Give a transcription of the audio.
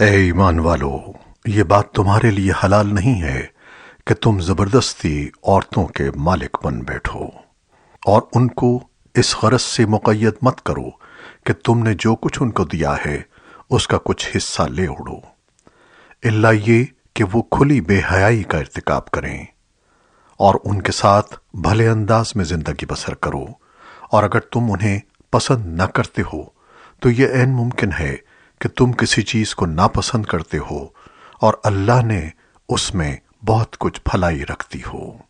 اے ایمان والو، یہ بات تمہارے لیے حلال نہیں ہے کہ تم زبردستی عورتوں کے مالک بن بیٹھو۔ اور ان کو اس غرض سے مقید مت کرو کہ تم نے جو کچھ ان کو دیا ہے، اس کا کچھ حصہ لے اڑو۔ اللہ یہ کہ وہ کھلی بے حیائی کا ارتکاب کریں۔ اور ان کے ساتھ بھلے انداز میں زندگی بسر کرو۔ اور اگر تم انہیں پسند نہ کرتے ہو، تو یہ عین ممکن ہے کہ تم کسی چیز کو ناپسند کرتے ہو اور اللہ نے اس میں بہت کچھ بھلائی رکھتی ہو۔